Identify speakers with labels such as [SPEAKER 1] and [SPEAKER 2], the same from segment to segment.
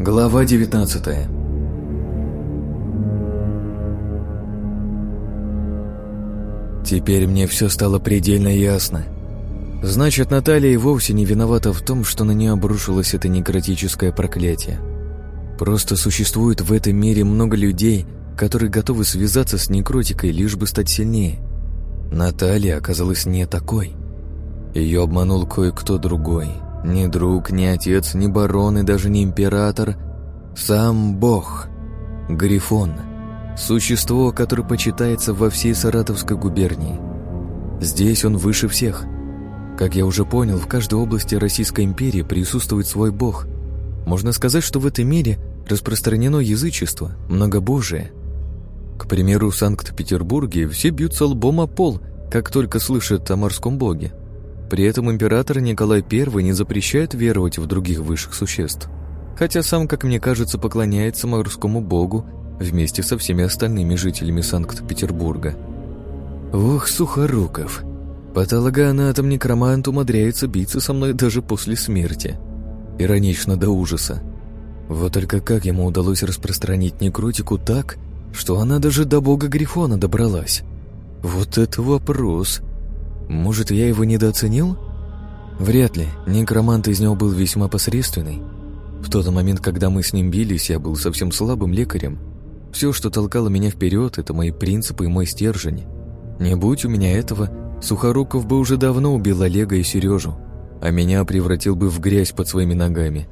[SPEAKER 1] Глава 19 Теперь мне все стало предельно ясно. Значит, Наталья и вовсе не виновата в том, что на нее обрушилось это некротическое проклятие. Просто существует в этом мире много людей, которые готовы связаться с некротикой, лишь бы стать сильнее. Наталья оказалась не такой. Ее обманул кое-кто другой. Ни друг, ни отец, ни барон и даже не император. Сам Бог. Грифон. Существо, которое почитается во всей Саратовской губернии. Здесь он выше всех. Как я уже понял, в каждой области Российской империи присутствует свой бог. Можно сказать, что в этом мире распространено язычество, многобожие. К примеру, в Санкт-Петербурге все бьются лбом о пол, как только слышат о морском боге. При этом император Николай I не запрещает веровать в других высших существ, хотя сам, как мне кажется, поклоняется морскому богу вместе со всеми остальными жителями Санкт-Петербурга. Ох, Сухоруков! Патологоанатом-некромант умудряется биться со мной даже после смерти. Иронично до ужаса. Вот только как ему удалось распространить некротику так, что она даже до бога Грифона добралась? Вот это вопрос. Может, я его недооценил? Вряд ли. Некромант из него был весьма посредственный. В тот момент, когда мы с ним бились, я был совсем слабым лекарем. Все, что толкало меня вперед, это мои принципы и мой стержень. Не будь у меня этого, Сухоруков бы уже давно убил Олега и Сережу, а меня превратил бы в грязь под своими ногами.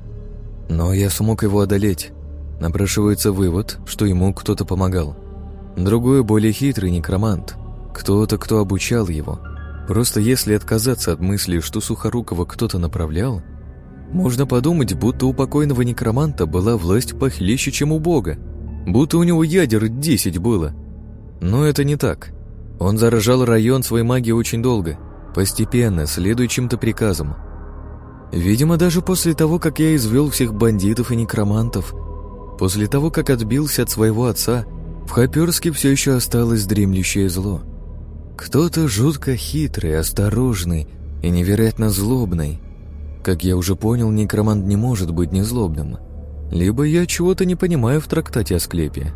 [SPEAKER 1] Но я смог его одолеть. Напрашивается вывод, что ему кто-то помогал. Другой, более хитрый некромант. Кто-то, кто обучал его. Просто если отказаться от мысли, что Сухорукова кто-то направлял, можно подумать, будто у покойного некроманта была власть похлеще, чем у Бога. Будто у него ядер десять было. Но это не так. Он заражал район своей магией очень долго, постепенно, следуя чьим-то приказам. Видимо, даже после того, как я извел всех бандитов и некромантов, после того, как отбился от своего отца, в Хоперске все еще осталось дремлющее зло. Кто-то жутко хитрый, осторожный и невероятно злобный. Как я уже понял, некромант не может быть незлобным. Либо я чего-то не понимаю в трактате о склепе.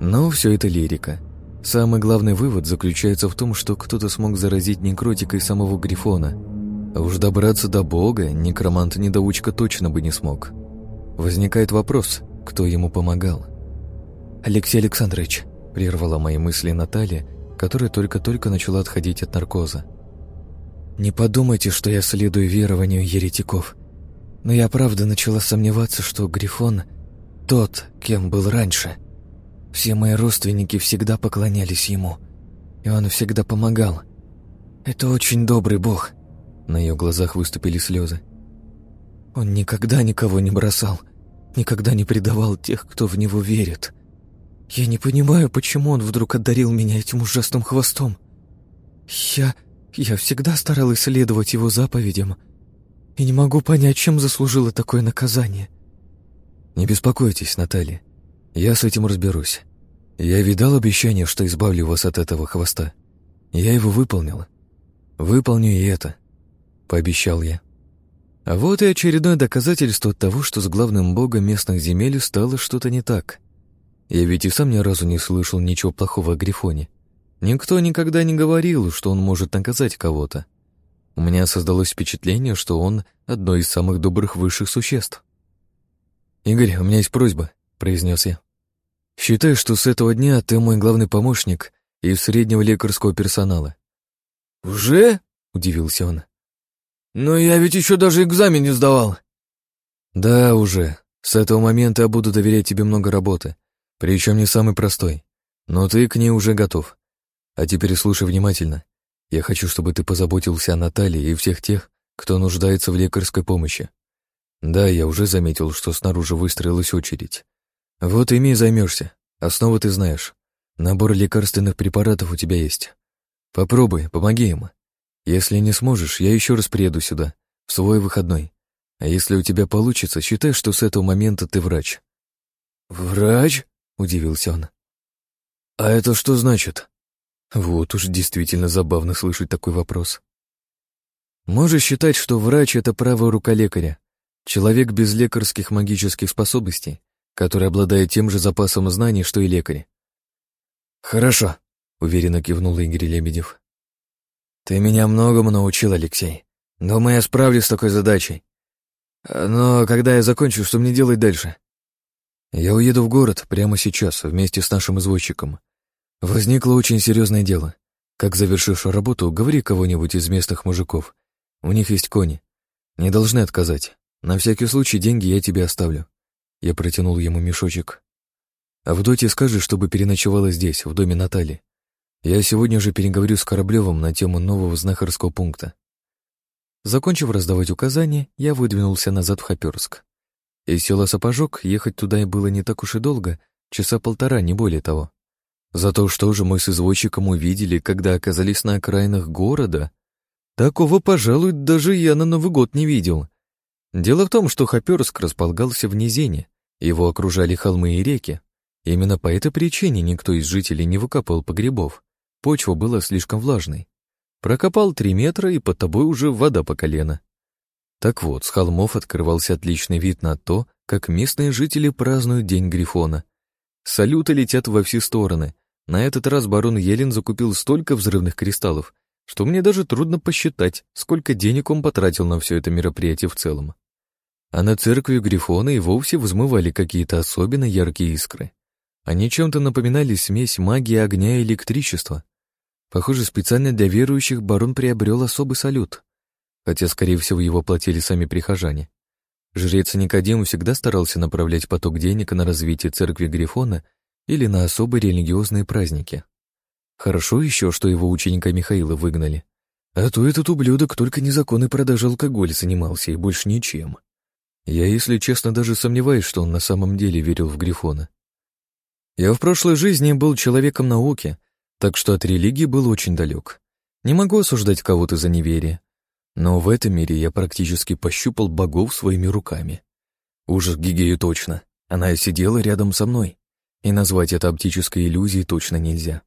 [SPEAKER 1] Но все это лирика. Самый главный вывод заключается в том, что кто-то смог заразить некротикой самого Грифона. А уж добраться до бога некромант-недоучка точно бы не смог. Возникает вопрос, кто ему помогал. «Алексей Александрович», — прервала мои мысли Наталья, которая только-только начала отходить от наркоза. «Не подумайте, что я следую верованию еретиков, но я правда начала сомневаться, что Грифон — тот, кем был раньше». Все мои родственники всегда поклонялись ему, и он всегда помогал. Это очень добрый бог. На ее глазах выступили слезы. Он никогда никого не бросал, никогда не предавал тех, кто в него верит. Я не понимаю, почему он вдруг одарил меня этим ужасным хвостом. Я... я всегда старалась следовать его заповедям, и не могу понять, чем заслужила такое наказание. Не беспокойтесь, Наталья. Я с этим разберусь. Я видал обещание, что избавлю вас от этого хвоста. Я его выполнил. Выполню и это. Пообещал я. А вот и очередное доказательство того, что с главным богом местных земель стало что-то не так. Я ведь и сам ни разу не слышал ничего плохого о Грифоне. Никто никогда не говорил, что он может наказать кого-то. У меня создалось впечатление, что он одно из самых добрых высших существ. «Игорь, у меня есть просьба», — произнес я. Считай, что с этого дня ты мой главный помощник из среднего лекарского персонала».
[SPEAKER 2] «Уже?» — удивился он. «Но я ведь еще даже экзамен не сдавал».
[SPEAKER 1] «Да, уже. С этого момента я буду доверять тебе много работы, причем не самый простой. Но ты к ней уже готов. А теперь слушай внимательно. Я хочу, чтобы ты позаботился о Наталье и всех тех, кто нуждается в лекарской помощи. Да, я уже заметил, что снаружи выстроилась очередь. Вот ими и займешься. Основу ты знаешь. Набор лекарственных препаратов у тебя есть. Попробуй, помоги им. Если не сможешь, я еще раз приеду сюда, в свой выходной. А если у тебя получится, считай, что с этого момента ты врач».
[SPEAKER 2] «Врач?» — удивился он. «А это что значит?»
[SPEAKER 1] Вот уж действительно забавно слышать такой вопрос. Можешь считать, что врач — это правая рука лекаря. Человек без лекарских магических способностей, который обладает тем же запасом знаний, что и лекарь.
[SPEAKER 2] «Хорошо», — уверенно кивнул Игорь Лебедев. «Ты меня многому научил, Алексей. Думаю, я справлюсь с такой задачей. Но когда я закончу, что мне делать дальше?»
[SPEAKER 1] «Я уеду в город прямо сейчас, вместе с нашим извозчиком. Возникло очень серьезное дело. Как завершишь работу, говори кого-нибудь из местных мужиков. У них есть кони. Не должны отказать. На всякий случай деньги я тебе оставлю. Я протянул ему мешочек. А в доте скажи, чтобы переночевала здесь, в доме Натальи. Я сегодня же переговорю с Кораблевым на тему нового знахарского пункта. Закончив раздавать указания, я выдвинулся назад в Хоперск. Из села Сапожок ехать туда и было не так уж и долго, часа полтора, не более того. Зато что же мы с извозчиком увидели, когда оказались на окраинах города? Такого, пожалуй, даже я на Новый год не видел. Дело в том, что Хоперск располагался в низине, его окружали холмы и реки. Именно по этой причине никто из жителей не выкопал погребов. Почва была слишком влажной. Прокопал три метра, и под тобой уже вода по колено. Так вот, с холмов открывался отличный вид на то, как местные жители празднуют День Грифона. Салюты летят во все стороны. На этот раз барон Елен закупил столько взрывных кристаллов, что мне даже трудно посчитать, сколько денег он потратил на все это мероприятие в целом. А на церкви Грифона и вовсе взмывали какие-то особенно яркие искры. Они чем-то напоминали смесь магии огня и электричества. Похоже, специально для верующих барон приобрел особый салют, хотя, скорее всего, его платили сами прихожане. Жрец Никодим всегда старался направлять поток денег на развитие церкви Грифона или на особые религиозные праздники. Хорошо еще, что его ученика Михаила выгнали. А то этот ублюдок только незаконной продажей алкоголя занимался и больше ничем. Я, если честно, даже сомневаюсь, что он на самом деле верил в Грифона. Я в прошлой жизни был человеком науки, так что от религии был очень далек. Не могу осуждать кого-то за неверие. Но в этом мире я практически пощупал богов своими руками. Ужас Гигею точно. Она сидела рядом со мной. И назвать это оптической иллюзией точно нельзя.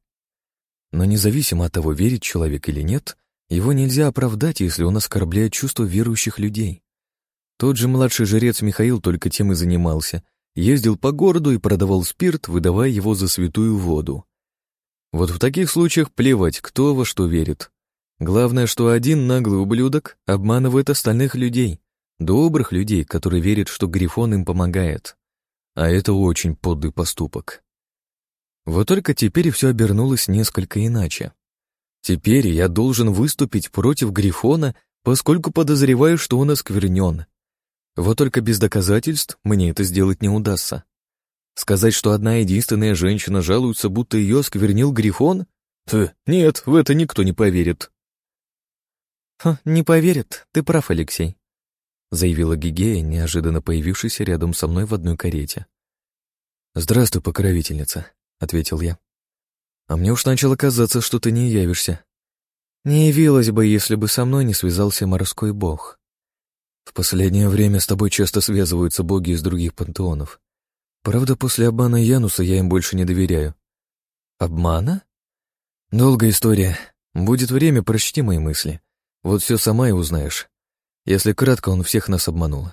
[SPEAKER 1] Но независимо от того, верит человек или нет, его нельзя оправдать, если он оскорбляет чувства верующих людей. Тот же младший жрец Михаил только тем и занимался. Ездил по городу и продавал спирт, выдавая его за святую воду. Вот в таких случаях плевать, кто во что верит. Главное, что один наглый ублюдок обманывает остальных людей, добрых людей, которые верят, что Грифон им помогает. А это очень подлый поступок. Вот только теперь все обернулось несколько иначе. Теперь я должен выступить против Грифона, поскольку подозреваю, что он осквернен. Вот только без доказательств мне это сделать не удастся. Сказать, что одна единственная женщина жалуется, будто ее осквернил Грифон? Т нет, в это никто не поверит. «Ха, не поверит, ты прав, Алексей», — заявила Гигея, неожиданно появившаяся рядом со мной в одной карете. «Здравствуй, покровительница», ответил я. А мне уж начало казаться, что ты не явишься. Не явилась бы, если бы со мной не связался морской бог. В последнее время с тобой часто связываются боги из других пантеонов. Правда, после обмана Януса я им больше не доверяю. Обмана? Долгая история. Будет время, прочти мои мысли. Вот все сама и узнаешь. Если кратко, он всех нас обманул.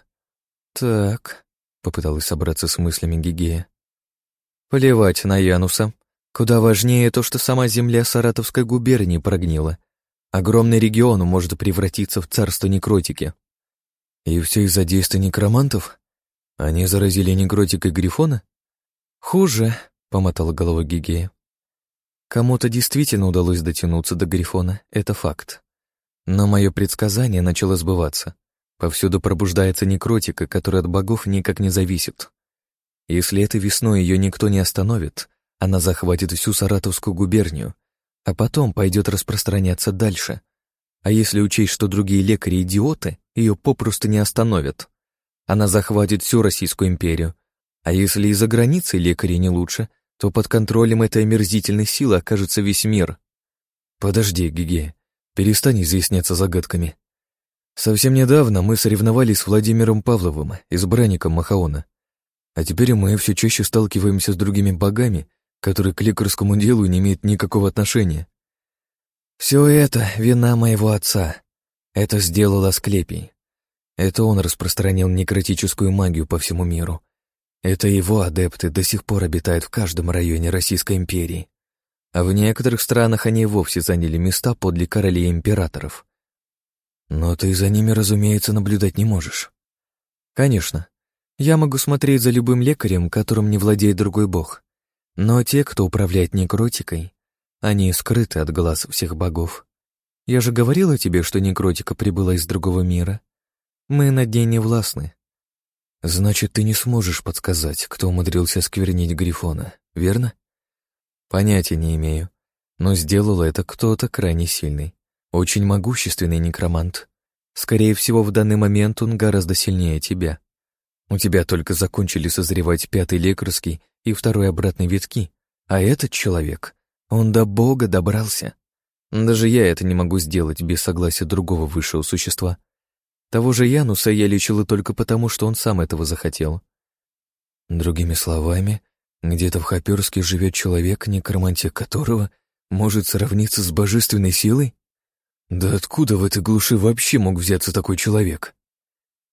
[SPEAKER 1] Так, попыталась собраться с мыслями Гигея. Плевать на Януса. Куда важнее то, что сама земля Саратовской губернии прогнила. Огромный регион может превратиться в царство некротики. И все из-за действия некромантов? Они заразили некротикой Грифона? Хуже, помотала головой Гигея. Кому-то действительно удалось дотянуться до Грифона, это факт. Но мое предсказание начало сбываться. Повсюду пробуждается некротика, которая от богов никак не зависит. Если этой весной ее никто не остановит, она захватит всю Саратовскую губернию, а потом пойдет распространяться дальше. А если учесть, что другие лекари идиоты, ее попросту не остановят. Она захватит всю Российскую империю. А если из-за границы лекари не лучше, то под контролем этой омерзительной силы окажется весь мир. Подожди, Гиге, перестань изъясняться загадками. Совсем недавно мы соревновались с Владимиром Павловым, избранником Махаона. А теперь мы все чаще сталкиваемся с другими богами, которые к лекарскому делу не имеют никакого отношения. Все это вина моего отца. Это сделал Асклепий. Это он распространял некротическую магию по всему миру. Это его адепты до сих пор обитают в каждом районе Российской империи. А в некоторых странах они вовсе заняли места подле королей императоров. Но ты за ними, разумеется, наблюдать не можешь. Конечно, я могу смотреть за любым лекарем, которым не владеет другой бог. Но те, кто управляет некротикой, они скрыты от глаз всех богов. Я же говорила тебе, что некротика прибыла из другого мира. Мы над ней не властны. Значит, ты не сможешь подсказать, кто умудрился сквернить Грифона, верно? Понятия не имею. Но сделал это кто-то крайне сильный. Очень могущественный некромант. Скорее всего, в данный момент он гораздо сильнее тебя. У тебя только закончили созревать пятый лекарский и второй обратный витки, а этот человек, он до Бога добрался. Даже я это не могу сделать без согласия другого высшего существа. Того же Януса я лечила только потому, что он сам этого захотел. Другими словами, где-то в Хаперске живет человек, некромантия которого может сравниться с божественной силой? Да откуда в этой глуши вообще мог взяться такой человек?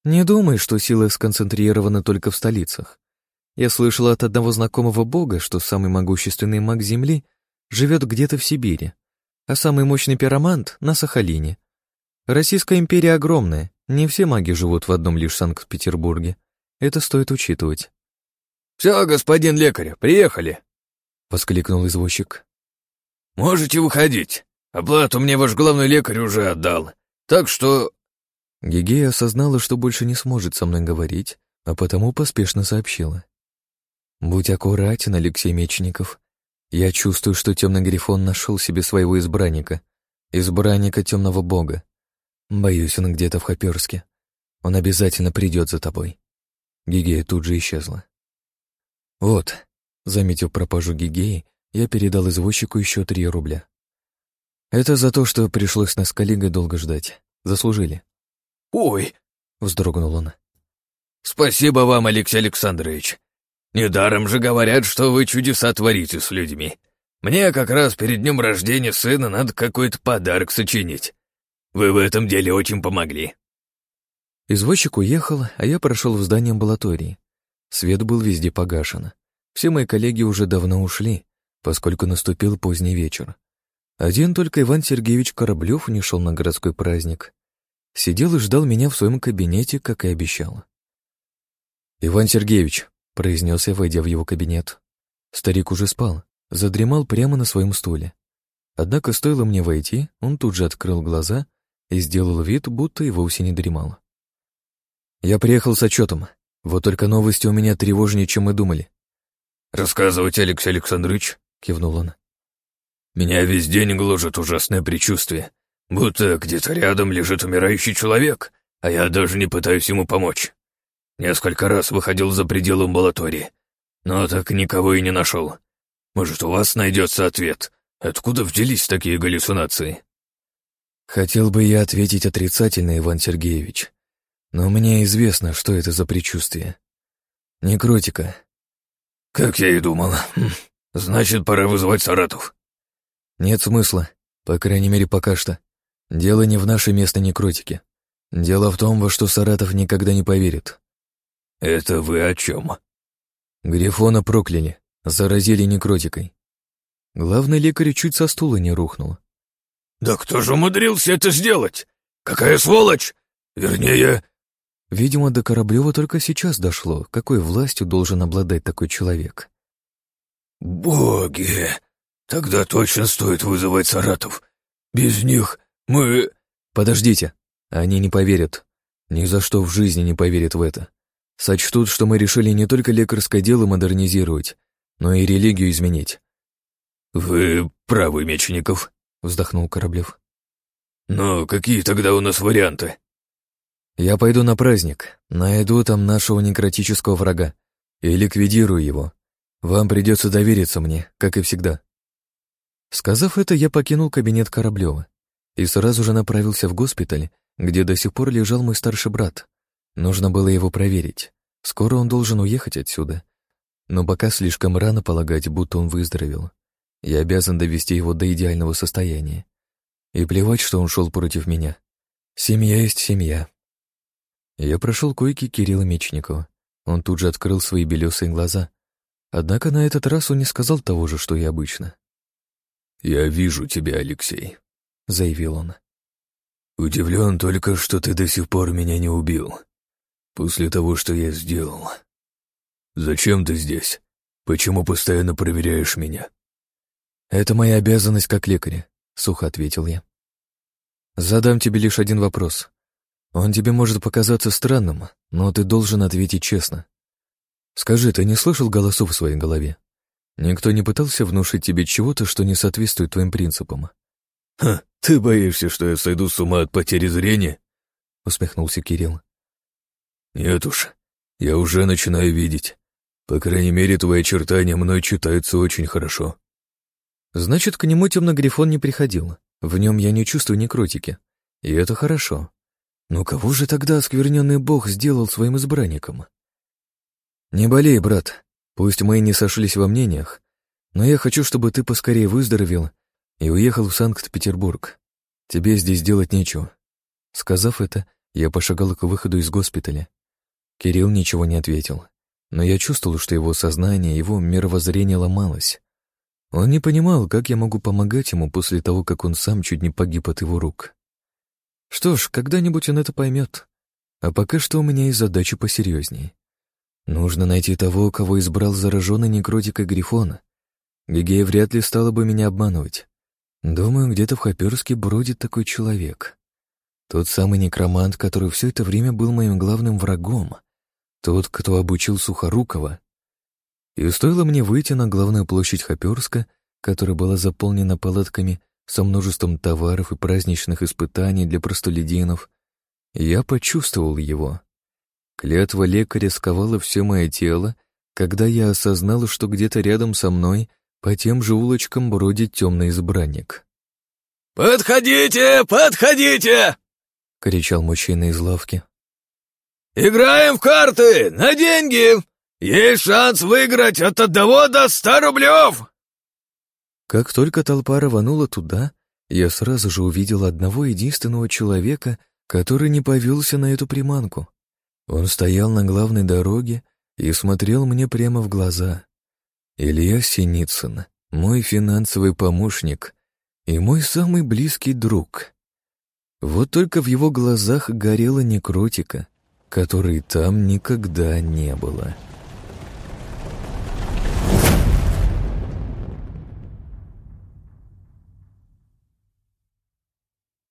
[SPEAKER 1] Не думай, что сила сконцентрирована только в столицах. Я слышала от одного знакомого бога, что самый могущественный маг Земли живет где-то в Сибири, а самый мощный пиромант — на Сахалине. Российская империя огромная, не все маги живут в одном лишь Санкт-Петербурге. Это стоит учитывать.
[SPEAKER 2] «Все, господин лекарь, приехали!» — воскликнул извозчик. «Можете выходить. Оплату мне ваш главный лекарь уже отдал. Так что...»
[SPEAKER 1] Гигея осознала, что больше не сможет со мной говорить, а потому поспешно сообщила. «Будь аккуратен, Алексей Мечников. Я чувствую, что темный грифон нашел себе своего избранника, избранника темного бога. Боюсь, он где-то в Хоперске. Он обязательно придет за тобой. Гигея тут же исчезла. Вот, заметив пропажу Гигеи, я передал извозчику еще три рубля. Это за то, что пришлось нас с коллегой долго ждать. Заслужили.
[SPEAKER 2] «Ой!»
[SPEAKER 1] — вздрогнул он.
[SPEAKER 2] «Спасибо вам, Алексей Александрович. Недаром же говорят, что вы чудеса творите с людьми. Мне как раз перед днем рождения сына надо какой-то подарок сочинить. Вы в этом деле очень помогли».
[SPEAKER 1] Извозчик уехал, а я прошел в здание амбулатории. Свет был везде погашен. Все мои коллеги уже давно ушли, поскольку наступил поздний вечер. Один только Иван Сергеевич Кораблев не шел на городской праздник. Сидел и ждал меня в своем кабинете, как и обещал. «Иван Сергеевич, произнес я, войдя в его кабинет. Старик уже спал, задремал прямо на своем стуле. Однако стоило мне войти, он тут же открыл глаза и сделал вид, будто и вовсе не дремал. «Я приехал с отчетом. Вот только новости у меня тревожнее, чем мы думали».
[SPEAKER 2] «Рассказывайте, Алексей Александрович», — кивнул он. «Меня весь день гложет ужасное предчувствие, будто где-то рядом лежит умирающий человек, а я даже не пытаюсь ему помочь. Несколько раз выходил за пределы амбулатории, но так никого и не нашел. Может, у вас найдется ответ, откуда взялись такие галлюцинации?»
[SPEAKER 1] Хотел бы я ответить отрицательно, Иван Сергеевич, но мне известно, что это за предчувствие. Некротика.
[SPEAKER 2] Как я и думал. Хм, значит, пора вызывать Саратов.
[SPEAKER 1] Нет смысла, по крайней мере, пока что. Дело не в нашей местной некротике. Дело в том, во что Саратов никогда не поверит.
[SPEAKER 2] «Это вы о чем?»
[SPEAKER 1] Грифона прокляли, заразили некротикой. Главный лекарь чуть со стула не рухнул.
[SPEAKER 2] «Да кто же умудрился это сделать? Какая сволочь! Вернее...»
[SPEAKER 1] Видимо, до Кораблева только сейчас дошло, какой властью должен обладать такой человек.
[SPEAKER 2] «Боги! Тогда точно стоит вызывать Саратов. Без них мы...»
[SPEAKER 1] «Подождите, они не поверят. Ни за что в жизни не поверят в это. Сочтут, что мы решили не только лекарское дело модернизировать, но и религию изменить.
[SPEAKER 2] «Вы правы, Мечников», — вздохнул Кораблев. «Но какие тогда у нас варианты?»
[SPEAKER 1] «Я пойду на праздник, найду там нашего некротического врага и ликвидирую его. Вам придется довериться мне, как и всегда». Сказав это, я покинул кабинет Кораблева и сразу же направился в госпиталь, где до сих пор лежал мой старший брат, Нужно было его проверить. Скоро он должен уехать отсюда. Но пока слишком рано полагать, будто он выздоровел. Я обязан довести его до идеального состояния. И плевать, что он шел против меня. Семья есть семья. Я прошел койки Кирилла Мечникова. Он тут же открыл свои белесые глаза. Однако на этот раз он не сказал того же, что и обычно.
[SPEAKER 2] «Я вижу тебя, Алексей», — заявил он.
[SPEAKER 3] «Удивлен только, что ты до сих пор меня не убил. После того, что я сделал. Зачем ты здесь? Почему постоянно проверяешь меня?»
[SPEAKER 1] «Это моя обязанность как лекаря», — сухо ответил я. «Задам тебе лишь один вопрос. Он тебе может показаться странным, но ты должен ответить честно. Скажи, ты не слышал голосов в своей голове? Никто не пытался внушить тебе чего-то, что не соответствует твоим принципам?»
[SPEAKER 3] «Ха, ты боишься, что я сойду с ума от потери зрения?» — усмехнулся Кирилл. «Нет уж, я уже начинаю видеть. По крайней мере, твои очертания мной читаются очень хорошо.
[SPEAKER 1] Значит, к нему темногрифон не приходил. В нем я не чувствую некротики. И это хорошо. Но кого же тогда оскверненный бог сделал своим избранником? Не болей, брат. Пусть мы и не сошлись во мнениях, но я хочу, чтобы ты поскорее выздоровел и уехал в Санкт-Петербург. Тебе здесь делать нечего. Сказав это, я пошагал к выходу из госпиталя. Кирилл ничего не ответил, но я чувствовал, что его сознание, его мировоззрение ломалось. Он не понимал, как я могу помогать ему после того, как он сам чуть не погиб от его рук. Что ж, когда-нибудь он это поймет. А пока что у меня есть задача посерьезнее. Нужно найти того, кого избрал зараженный некротикой Грифона. Гигея вряд ли стала бы меня обманывать. Думаю, где-то в Хаперске бродит такой человек. Тот самый некромант, который все это время был моим главным врагом. Тот, кто обучил Сухорукова, и стоило мне выйти на главную площадь Хоперска, которая была заполнена палатками со множеством товаров и праздничных испытаний для простолюдинов, я почувствовал его. Клятва лекаря сковала все мое тело, когда я осознал, что где-то рядом со мной по тем же улочкам бродит темный избранник.
[SPEAKER 3] «Подходите, подходите!» — кричал мужчина из лавки. «Играем в карты! На деньги! Есть шанс выиграть от одного до ста рублев!»
[SPEAKER 1] Как только толпа рванула туда, я сразу же увидел одного единственного человека, который не повелся на эту приманку. Он стоял на главной дороге и смотрел мне прямо в глаза. Илья Синицын, мой финансовый помощник и мой самый близкий друг. Вот только в его глазах горела некротика, которой там никогда не было.